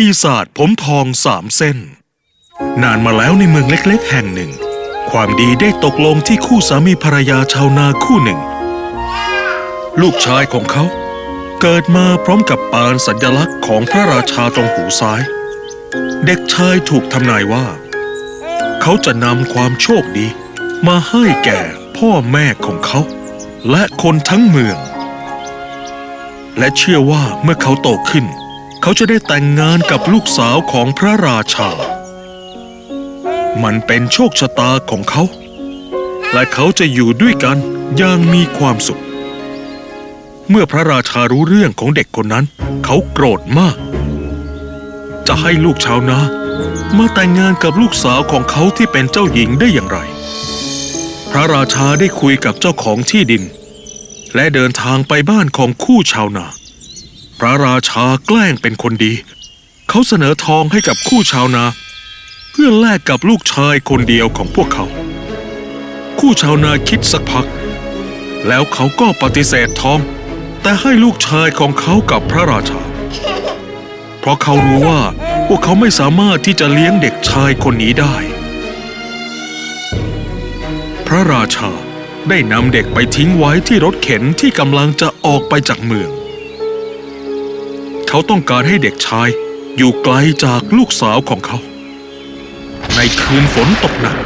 ปีศาจผมทองสามเส้น นานมาแล้วในเมืองเล็กๆ แห่งหนึ่ง ความดีได้ตกลงที่คู่สามีภรรยาชาวนาคู่หนึ่ง ลูกชายของเขา เกิดมาพร้อมกับปานสัญลักษณ์ของพระราชาตรงหูซ้าย เด็กชายถูกทำนายว่า เขาจะนำความโชคดี มาให้แก่พ่อแม่ของเขา และคนทั้งเมือง และเชื่อว่าเมื่อเขาโตขึ้น เขาจะได้แต่งงานกับลูกสาวของพระราชา มันเป็นโชคชะตาของเขา และเขาจะอยู่ด้วยกันอย่างมีความสุข เมื่อพระราชารู้เรื่องของเด็กคนนั้น เขาโกรธมาก จะให้ลูกชาวนามาแต่งงานกับลูกสาวของเขาที่เป็นเจ้าหญิงได้อย่างไร พระราชาได้คุยกับเจ้าของที่ดิน และเดินทางไปบ้านของคู่ชาวนา พระราชาแกล้งเป็นคนดี เขาเสนอทองให้กับคู่ชาวนา เพื่อแลกกับลูกชายคนเดียวของพวกเขา คู่ชาวนาคิดสักพัก แล้วเขาก็ปฏิเสธทอง แต่ให้ลูกชายของเขากับพระราชา เพราะเขารู้ว่าพวกเขาไม่สามารถที่จะเลี้ยงเด็กชายคนนี้ได้ พระราชาได้นำเด็กไปทิ้งไว้ที่รถเข็นที่กำลังจะออกไปจากเมือง เขาต้องการให้เด็กชายอยู่ไกลจากลูกสาวของเขา ในคืนฝนตกหนัก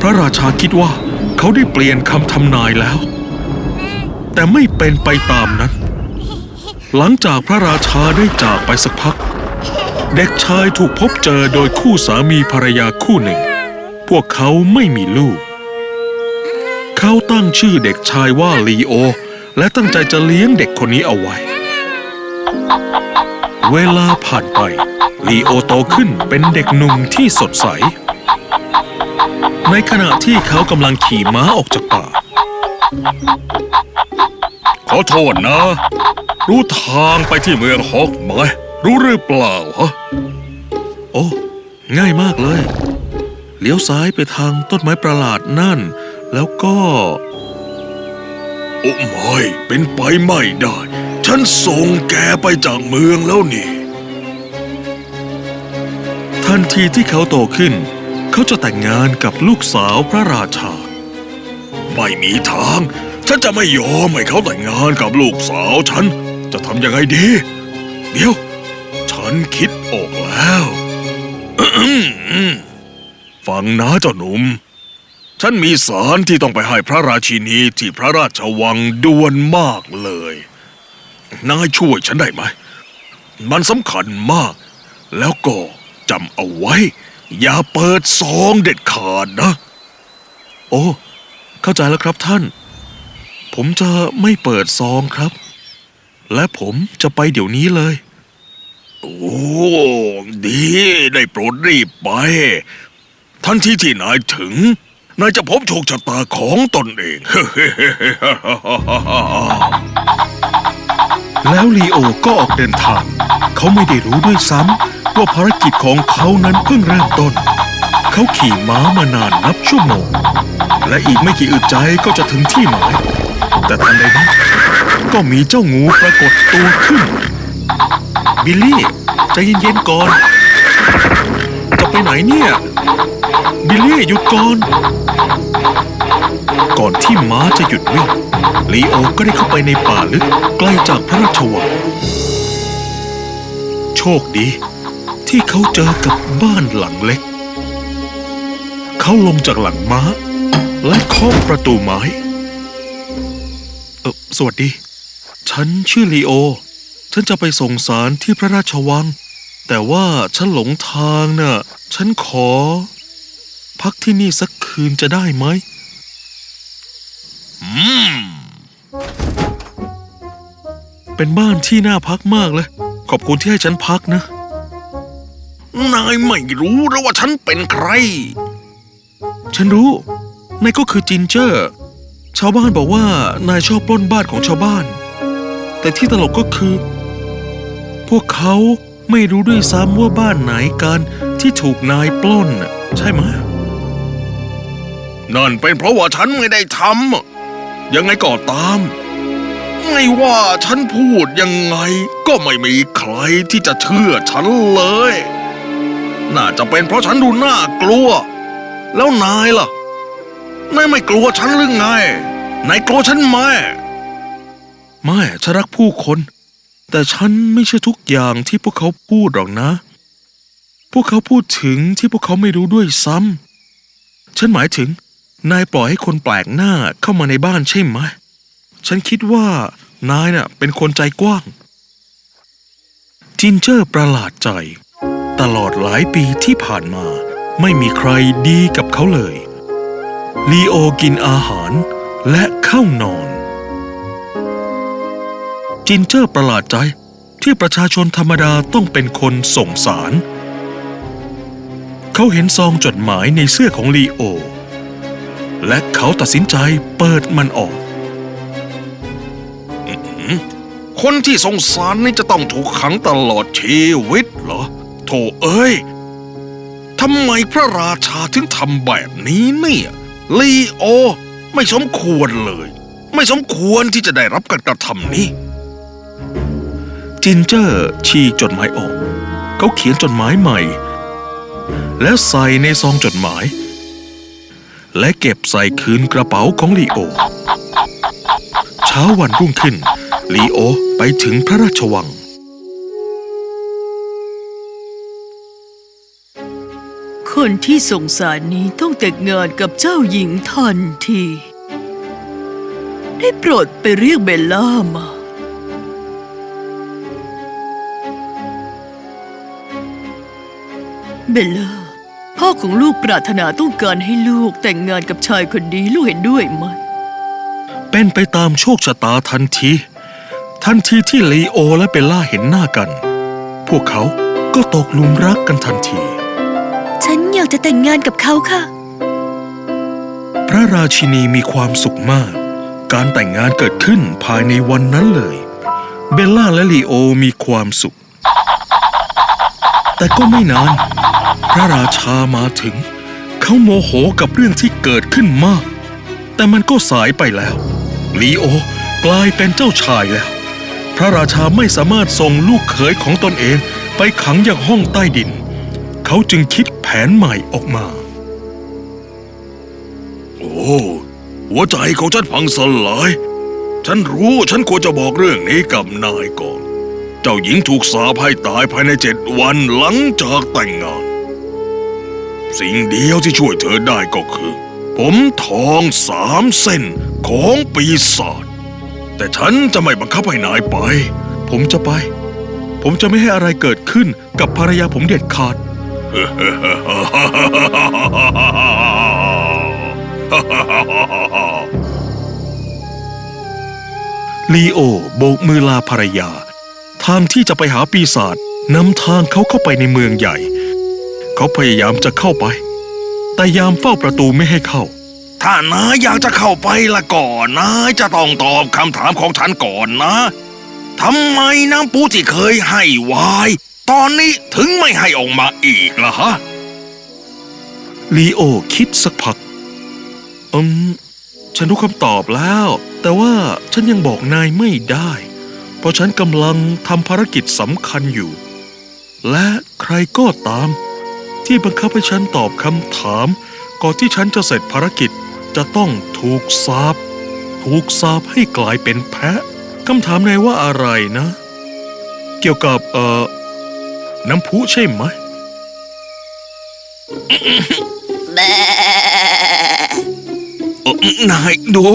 พระราชาคิดว่าเขาได้เปลี่ยนคำทำนายแล้ว แต่ไม่เป็นไปตามนั้น หลังจากพระราชาได้จากไปสักพัก เด็กชายถูกพบเจอโดยคู่สามีภรรยาคู่หนึ่ง พวกเขาไม่มีลูก เขาตั้งชื่อเด็กชายว่าลีโอ และตั้งใจจะเลี้ยงเด็กคนนี้เอาไว้ เวลาผ่านไป ลีโอโตขึ้นเป็นเด็กหนุ่มที่สดใส ในขณะที่เขากำลังขี่ม้าออกจากป่า ขอโทษนะ รู้ทางไปที่เมืองฮอกไหม รู้หรือเปล่าฮะ โอ้ ง่ายมากเลย เลี้ยวซ้ายไปทางต้นไม้ประหลาดนั่น แล้วก็ โอ้ไม่ เป็นไปไม่ได้ ฉันส่งแกไปจากเมืองแล้วนี่ ทันทีที่เขาโตขึ้น เขาจะแต่งงานกับลูกสาวพระราชา ไม่มีทาง ฉันจะไม่ยอมให้เขาแต่งงานกับลูกสาวฉัน จะทำยังไงดี เดี๋ยว ฉันคิดออกแล้วฟังนะเจ้าหนุ่ม ฉันมีสารที่ต้องไปให้พระราชินีที่พระราชวังด่วนมากเลย นายช่วยฉันได้ไหม มันสำคัญมาก แล้วก็จำเอาไว้ อย่าเปิดซองเด็ดขาดนะ โอ้ เข้าใจแล้วครับท่าน ผมจะไม่เปิดซองครับ และผมจะไปเดี๋ยวนี้เลย โอ้ ดีได้โปรดรีบไป ทันทีที่นายถึงนายจะพบโชคชะตาของตนเอง แล้วลีโอก็ออกเดินทาง เขาไม่ได้รู้ด้วยซ้ำว่าภารกิจของเขานั้นเพิ่งเริ่มต้น เขาขี่ม้ามานานนับชั่วโมง และอีกไม่กี่อึดใจก็จะถึงที่หมาย แต่ทันใดนั้นก็มีเจ้างูปรากฏตัวขึ้น บิลลี่ใจเย็นๆก่อน ไปไหนเนี่ย บิลลี่หยุดก่อน ก่อนที่ม้าจะหยุดวิ่ง ลีโอก็ได้เข้าไปในป่าลึกไกล้จากพระราชวัง โชคดี ที่เขาเจอกับบ้านหลังเล็ก เขาลงจากหลังม้า และเคาะประตูไม้ เออสวัสดี ฉันชื่อลีโอ ฉันจะไปส่งสารที่พระราชวังแต่ว่าฉันหลงทางน่ะ ฉันขอ พักที่นี่สักคืนจะได้ไหม อืม เป็นบ้านที่น่าพักมากเลย ขอบคุณที่ให้ฉันพักนะ นายไม่รู้แล้วว่าฉันเป็นใคร ฉันรู้ นายก็คือจินเจอร์ ชาวบ้านบอกว่านายชอบปล้นบ้านของชาวบ้าน แต่ที่ตลกก็คือ พวกเขาไม่รู้ด้วยซ้ำว่าบ้านไหนกัน ที่ถูกนายปล้นใช่ไหมนั่นเป็นเพราะว่าฉันไม่ได้ทำยังไงก็ตาม ไม่ว่าฉันพูดยังไง ก็ไม่มีใครที่จะเชื่อฉันเลย น่าจะเป็นเพราะฉันดูน่ากลัว แล้วนายล่ะ นายไม่กลัวฉันหรือไง นายกลัวฉันไหมไม่ฉันรักผู้คน แต่ฉันไม่ใช่ทุกอย่างที่พวกเขาพูดหรอกนะ พวกเขาพูดถึงที่พวกเขาไม่รู้ด้วยซ้ำ ฉันหมายถึง นายปล่อยให้คนแปลกหน้าเข้ามาในบ้านใช่ไหม ฉันคิดว่านายน่ะเป็นคนใจกว้าง จินเจอร์ประหลาดใจ ตลอดหลายปีที่ผ่านมา ไม่มีใครดีกับเขาเลย ลีโอกินอาหารและเข้านอน จินเจอร์ประหลาดใจที่ประชาชนธรรมดาต้องเป็นคนส่งสาร เขาเห็นซองจดหมายในเสื้อของลีโอ และเขาตัดสินใจเปิดมันออกคนที่สงสารนี่จะต้องถูกขังตลอดชีวิตเหรอ โถเอ้ยทำไมพระราชาถึงทำแบบนี้เนี่ยลีโอ ไม่สมควรเลย ไม่สมควรที่จะได้รับการกระทำนี้ จินเจอร์ฉีจดหมายออก เขาเขียนจดหมายใหม่ แล้วใส่ในซองจดหมาย และเก็บใส่คืนกระเป๋าของลีโอ เช้าวันรุ่งขึ้น ลีโอไปถึงพระราชวัง คนที่สงสารนี้ต้องแต่งงานกับเจ้าหญิงทันที ได้โปรดไปเรียกเบลล่ามา เบลล่า พ่อของลูกปรารถนาต้องการให้ลูกแต่งงานกับชายคนนี้ลูกเห็นด้วยไหม เป็นไปตามโชคชะตาทันที ทันทีที่ลีโอและเบลล่าเห็นหน้ากัน พวกเขาก็ตกหลุมรักกันทันที ฉันอยากจะแต่งงานกับเขาค่ะ พระราชินีมีความสุขมาก การแต่งงานเกิดขึ้นภายในวันนั้นเลย เบลล่าและลีโอมีความสุข แต่ก็ไม่นาน พระราชามาถึง เขาโมโหกับเรื่องที่เกิดขึ้นมาก แต่มันก็สายไปแล้วลีโอกลายเป็นเจ้าชายแล้ว พระราชาไม่สามารถส่งลูกเขยของตนเองไปขังอย่างห้องใต้ดิน เขาจึงคิดแผนใหม่ออกมา โอ้หัวใจของฉันพังสลาย ฉันรู้ฉันควรจะบอกเรื่องนี้กับนายก่อน เจ้าหญิงถูกสาปให้ตายภายในเจ็ดวันหลังจากแต่งงาน สิ่งเดียวที่ช่วยเธอได้ก็คือ ผมทองสามเส้นของปีศาจแต่ฉันจะไม่บังคับให้นายไป ผมจะไป ผมจะไม่ให้อะไรเกิดขึ้นกับภรรยาผมเด็ดขาด ลีโอโบกมือลาภรรยา ทางที่จะไปหาปีศาจนำทางเขาเข้าไปในเมืองใหญ่ เขาพยายามจะเข้าไป แต่ยามเฝ้าประตูไม่ให้เข้า ถ้านายอยากจะเข้าไปละก่อนนายจะต้องตอบคำถามของฉันก่อนนะทำไมน้ำปูที่เคยให้ไวายตอนนี้ถึงไม่ให้ออกมาอีกล่ะฮะลีโอคิดสักพัก อืม ฉันรู้คำตอบแล้ว แต่ว่าฉันยังบอกนายไม่ได้ เพราะฉันกำลังทำภารกิจสำคัญอยู่ และใครก็ตาม ที่บังคับให้ฉันตอบคำถาม ก่อนที่ฉันจะเสร็จภารกิจจะต้องถูกสาปถูกสาปให้กลายเป็นแพะคำถามนายว่าอะไรนะ เกี่ยวกับเอ่อน้ำพุใช่ไหมเอ่อนายดู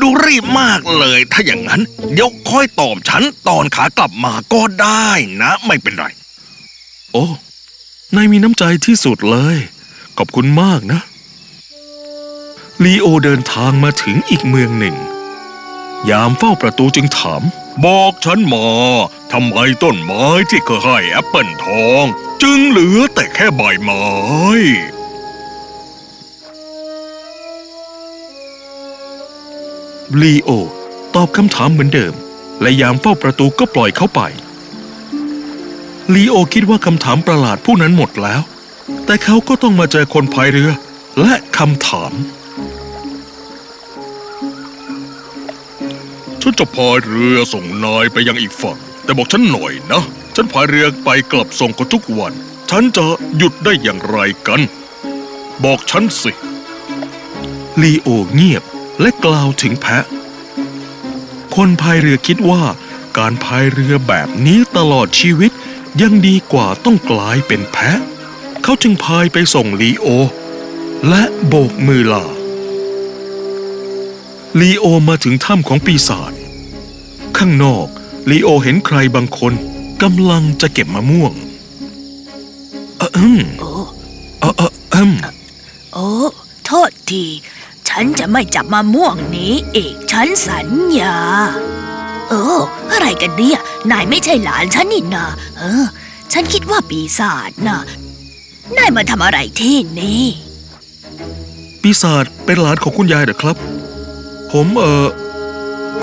ดูรีบมากเลย ถ้าอย่างนั้น เดี๋ยวค่อยตอบฉันตอนขากลับมาก็ได้นะ ไม่เป็นไร โอ้ นายมีน้ำใจที่สุดเลย ขอบคุณมากนะ ลีโอเดินทางมาถึงอีกเมืองหนึ่ง ยามเฝ้าประตูจึงถาม บอกฉันมาทำไมต้นไม้ที่เคยให้แอปเปิลทอง จึงเหลือแต่แค่ใบไม้ลีโอตอบคำถามเหมือนเดิม และยามเฝ้าประตูก็ปล่อยเขาไป ลีโอคิดว่าคำถามประหลาดผู้นั้นหมดแล้ว แต่เขาก็ต้องมาเจอคนพายเรือ และคำถามฉันจะพายเรือส่งนายไปยังอีกฝั่ง แต่บอกฉันหน่อยนะ ฉันพายเรือไปกลับส่งกันทุกวัน ฉันจะหยุดได้อย่างไรกัน บอกฉันสิลีโอเงียบและกล่าวถึงแพะ คนพายเรือคิดว่าการพายเรือแบบนี้ตลอดชีวิต ยังดีกว่าต้องกลายเป็นแพะ เขาจึงพายไปส่งลีโอ และโบกมือลา ลีโอมาถึงถ้ำของปีศาจ ข้างนอกลีโอเห็นใครบางคนกำลังจะเก็บมะม่วงเอะอืมโอ้เอะเออืมโอ้โทษที ฉันจะไม่จับมะม่วงนี้อีก ฉันสัญญาเอออะไรกันเนี่ย นายไม่ใช่หลานฉันนี่นาเออ ฉันคิดว่าปีศาจน่ะนายมาทำอะไรที่นี่ ปีศาจเป็นหลานของคุณยายเหรอครับ ผมเออ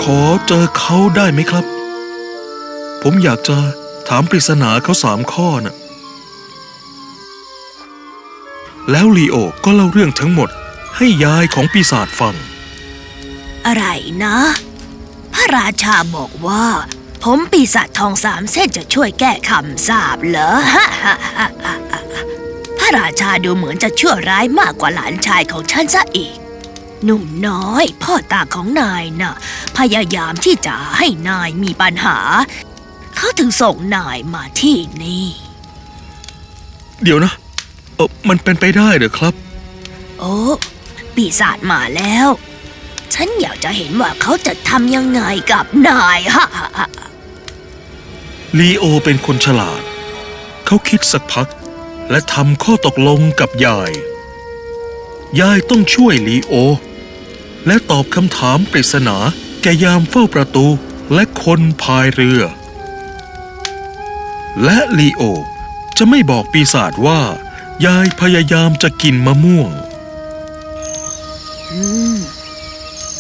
ขอเจอเขาได้ไหมครับ ผมอยากจะถามปริศนาเขาสามข้อน่ะแล้วลีโอก็เล่าเรื่องทั้งหมดให้ยายของปีศาจฟัง อะไรนะ พระราชาบอกว่า ผมปีศาจทองสามเส้นจะช่วยแก้คำสาปเหรอพระราชาดูเหมือนจะชั่วร้ายมากกว่าหลานชายของฉันซะอีก หนุ่มน้อย พ่อตาของนายน่ะ พยายามที่จะให้นายมีปัญหา เขาถึงส่งนายมาที่นี่ เดี๋ยวนะเออมันเป็นไปได้เหรอครับ โอ้ ปีศาจมาแล้ว ฉันอยากจะเห็นว่าเขาจะทำยังไงกับนาย ฮะ ลีโอเป็นคนฉลาด เขาคิดสักพัก และทำข้อตกลงกับยาย ยายต้องช่วยลีโอ และตอบคำถามปริศนาแกยามเฝ้าประตูและคนพายเรือ และลีโอจะไม่บอกปีศาจว่า ยายพยายามจะกินมะม่วง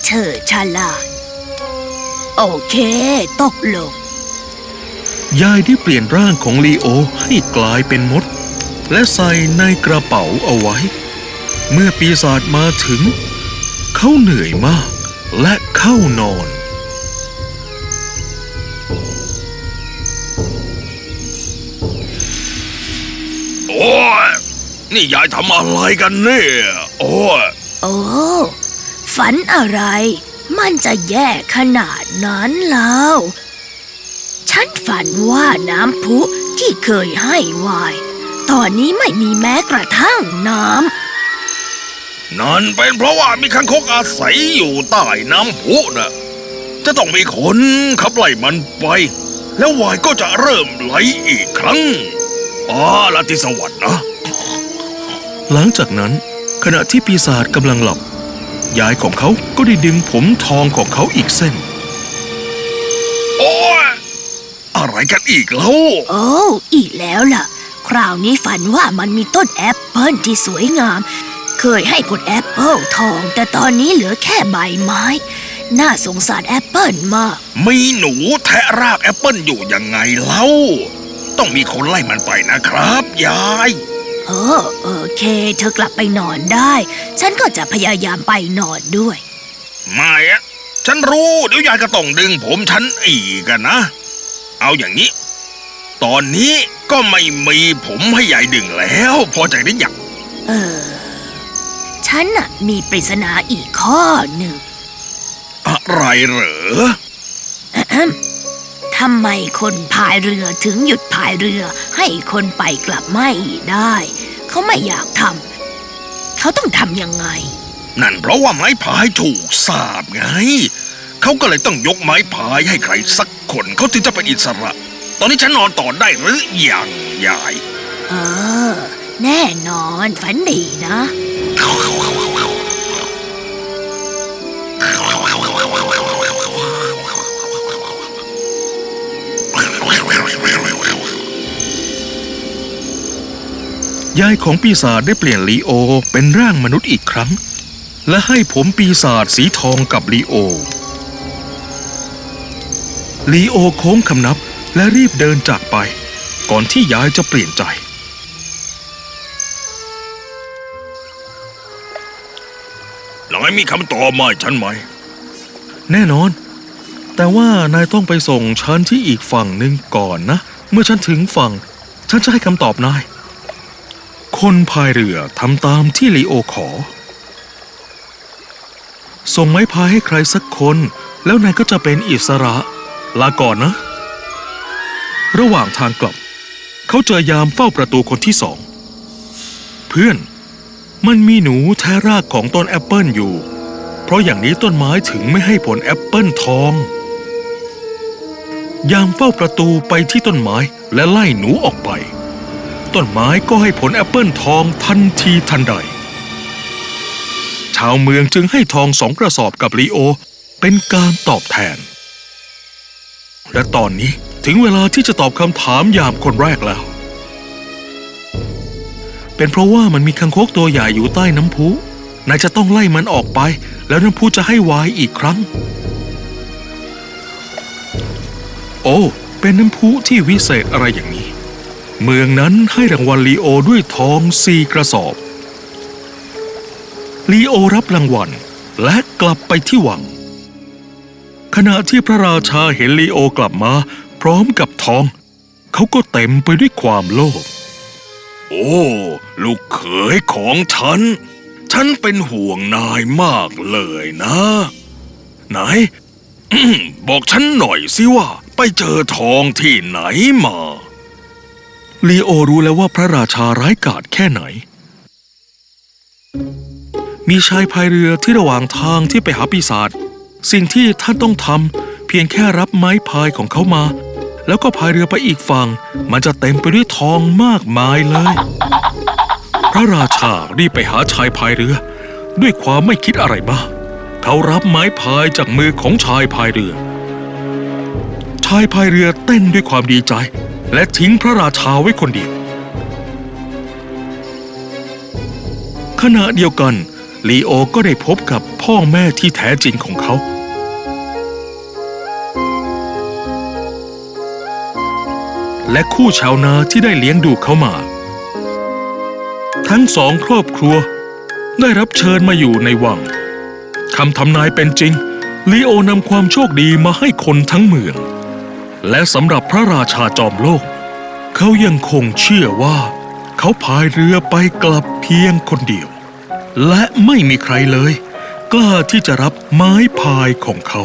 เธอฉลาด โอเค ตกลง ยายได้เปลี่ยนร่างของลีโอให้กลายเป็นมด และใส่ในกระเป๋าเอาไว้ เมื่อปีศาจมาถึง เขาเหนื่อยมาก และเข้านอน โอ้ยนี่ยายทำอะไรกันเนี่ย โอ้ยโอ้ฝันอะไร มันจะแย่ขนาดนั้นแล้ว ฉันฝันว่าน้ำพุที่เคยให้ไวาย ตอนนี้ไม่มีแม้กระทั่งน้นั่นเป็นเพราะว่ามีคังคกอาศัยอยู่ใต้น้ำพุนะจะต้องมีคนขับไล่มันไป แล้ววายก็จะเริ่มไหลอีกครั้งอ๋อลาติสวัสดิ์นะ หลังจากนั้น ขณะที่ปีศาจกำลังหลับยายของเขาก็ได้ดึงผมทองของเขาอีกเส้น อะไรกันอีกแล้วโอ้ อีกแล้วล่ะ คราวนี้ฝันว่ามันมีต้นแอปเปิลที่สวยงาม เคยให้ผลแอปเปิลทอง แต่ตอนนี้เหลือแค่ใบไม้ น่าสงสารแอปเปิลมาก มีหนูแทะรากแอปเปิลอยู่ยังไงเล่า ต้องมีคนไล่มันไปนะครับายเออโอเค เธอกลับไปนอนได้ ฉันก็จะพยายามไปนอนด้วย ไม่อะฉันรู้ เดี๋ยวยายก็ต้องดึงผมฉันอีกอะนะ เอาอย่างนี้ ตอนนี้ก็ไม่มีผมให้ยายดึงแล้ว พอใจได้ยังเออ ฉันน่ะมีปริศนาอีกข้อหนึ่ง อะไรเหรออะแอมทำไมคนพายเรือถึงหยุดพายเรือ ให้คนไปกลับไม่ได้ เขาไม่อยากทำเขาต้องทำยังไง นั่นเพราะว่าไม้พายถูกสาบไง เขาก็เลยต้องยกไม้พายให้ใครสัก คนเขาถึงจะเป็นอิสระ ตอนนี้ฉันนอนต่อได้หรือยังยายเออ แน่นอนฝันดีนะยายของปีศาจได้เปลี่ยนลีโอเป็นร่างมนุษย์อีกครั้ง และให้ผมปีศาจสีทองกับลีโอ ลีโอโค้งคำนับและรีบเดินจากไป ก่อนที่ยายจะเปลี่ยนใจนายมีคำตอบมาให้ฉันไหม แน่นอน แต่ว่านายต้องไปส่งฉันที่อีกฝั่งหนึ่งก่อนนะ เมื่อฉันถึงฝั่ง ฉันจะให้คำตอบนาย คนพายเรือทำตามที่ลีโอขอ ส่งไม้พายให้ใครสักคน แล้วนายก็จะเป็นอิสระ ลาก่อนนะ ระหว่างทางกลับ เขาเจอยามเฝ้าประตูคนที่สอง เพื่อน มันมีหนูแทะรากของต้นแอปเปิลอยู่ เพราะอย่างนี้ต้นไม้ถึงไม่ให้ผลแอปเปิลทอง ยามเฝ้าประตูไปที่ต้นไม้และไล่หนูออกไป ต้นไม้ก็ให้ผลแอปเปิลทองทันทีทันใด ชาวเมืองจึงให้ทองสองกระสอบกับลีโอ เป็นการตอบแทน และตอนนี้ถึงเวลาที่จะตอบคำถามยามคนแรกแล้ว เป็นเพราะว่ามันมีคังคกตัวใหญ่อยู่ใต้น้ำพุ นายจะต้องไล่มันออกไป แล้วน้ำพุจะให้วายอีกครั้ง โอ้ เป็นน้ำพุที่วิเศษอะไรอย่างนี้ เมืองนั้นให้รางวัลลีโอด้วยทองสี่กระสอบ ลีโอรับรางวัลและกลับไปที่วัง ขณะที่พระราชาเห็นลีโอกลับมา พร้อมกับทอง เขาก็เต็มไปด้วยความโลภโอ้ ลูกเขยของฉัน ฉันเป็นห่วงนายมากเลยนะ ไหนบอกฉันหน่อยสิว่า ไปเจอทองที่ไหนมาลีโอรู้แล้วว่าพระราชาร้ายกาจแค่ไหน มีชายพายเรือที่ระหว่างทางที่ไปหาปีศาจ สิ่งที่ท่านต้องทำเพียงแค่รับไม้พายของเขามา แล้วก็พายเรือไปอีกฝั่ง มันจะเต็มไปด้วยทองมากมายเลย พระราชารีบไปหาชายพายเรือ ด้วยความไม่คิดอะไรบ้างเขารับไม้พายจากมือของชายพายเรือ ชายพายเรือเต้นด้วยความดีใจ และทิ้งพระราชาไว้คนเดียวขณะเดียวกันลีโอก็ได้พบกับพ่อแม่ที่แท้จริงของเขา และคู่ชาวนาที่ได้เลี้ยงดูเขามา ทั้งสองครอบครัวได้รับเชิญมาอยู่ในวังคำทำนายเป็นจริง ลีโอนำความโชคดีมาให้คนทั้งเมือง และสำหรับพระราชาจอมโลก เขายังคงเชื่อว่า เขาพายเรือไปกลับเพียงคนเดียว และไม่มีใครเลย กล้าที่จะรับไม้พายของเขา